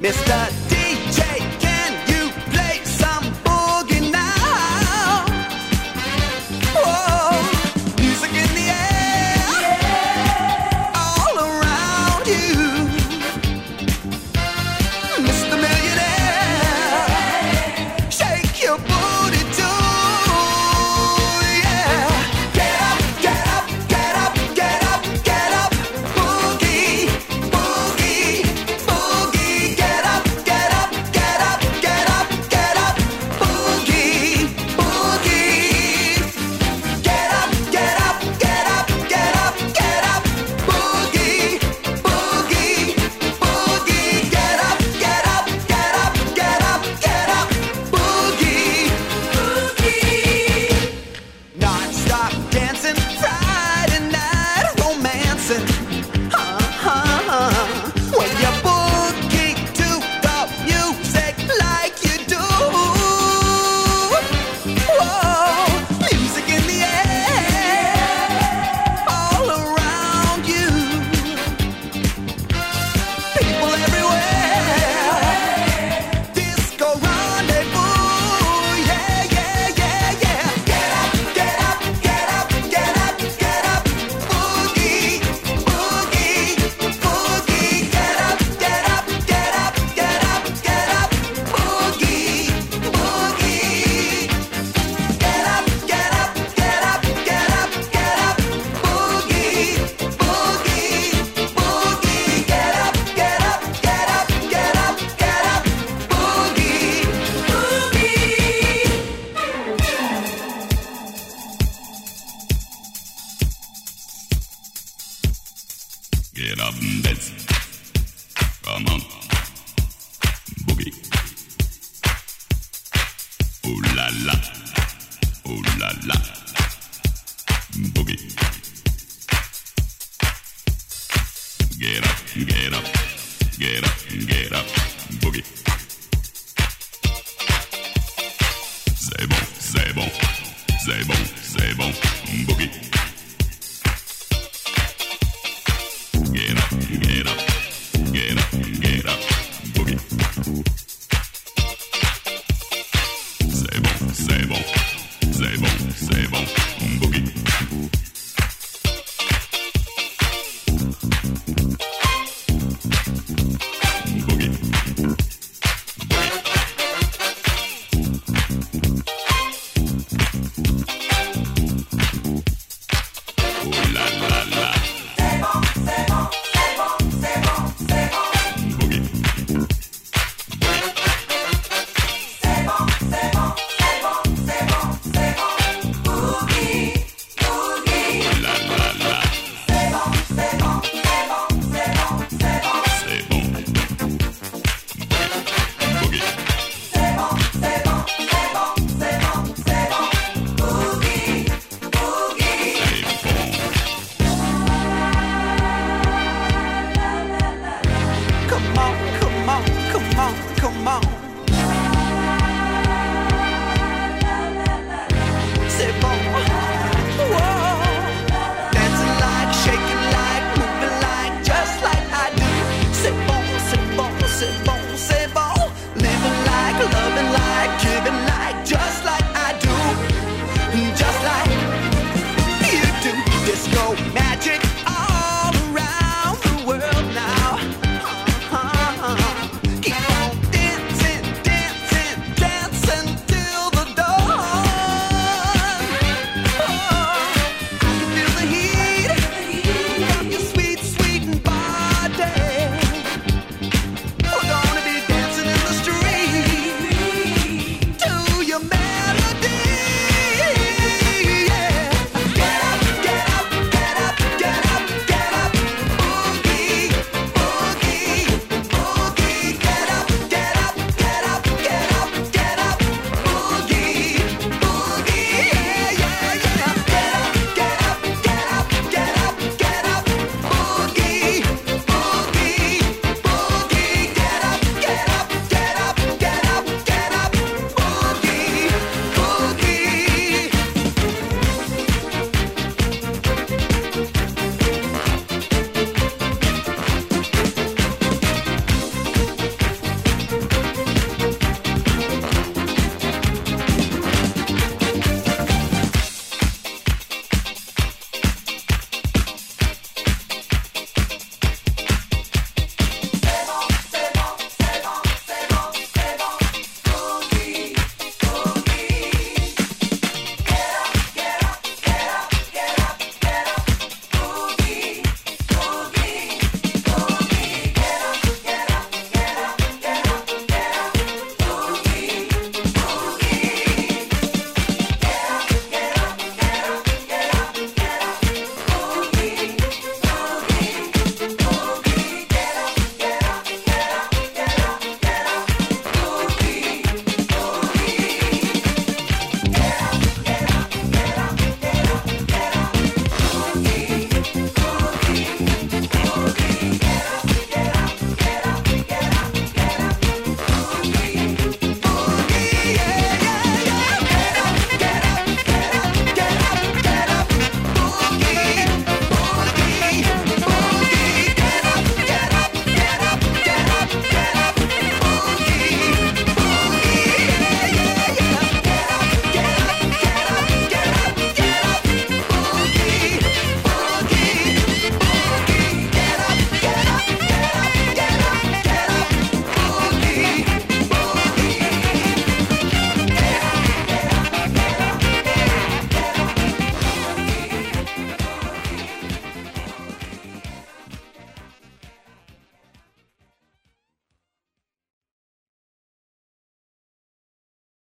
Mr. Get up and dance. Come on. Boogie. Ooh la la. Ooh la la. Boogie. Get up, get up, get up, get up, boogie.